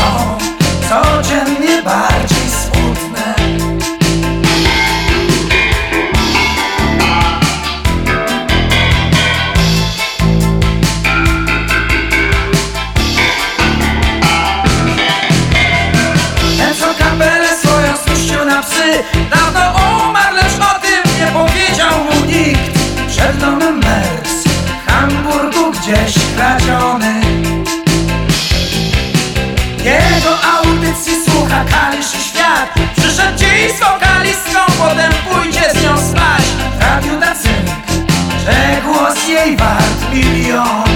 są codziennie bardziej i świat Przyszedł dziś z wokalistką, potem pójdzie z nią spać. W radiu cynk, że głos jej wart milion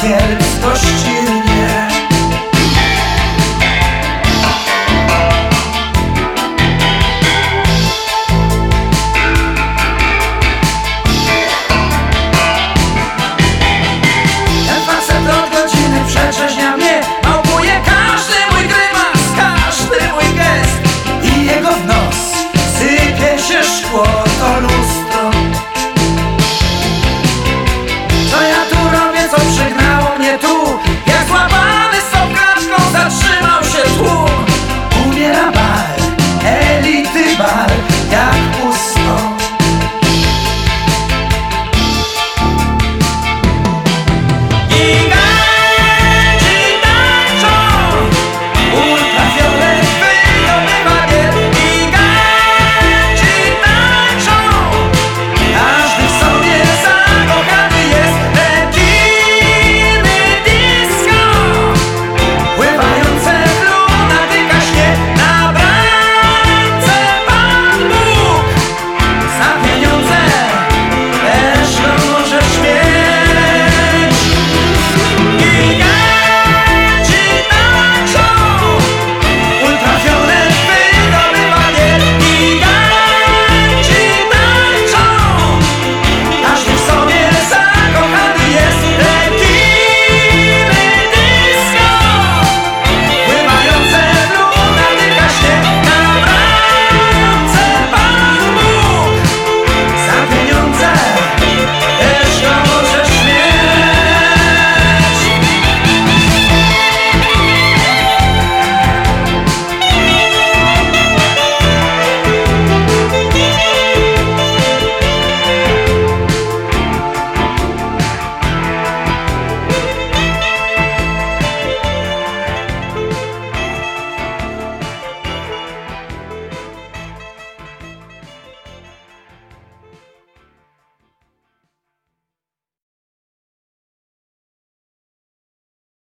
kiepskości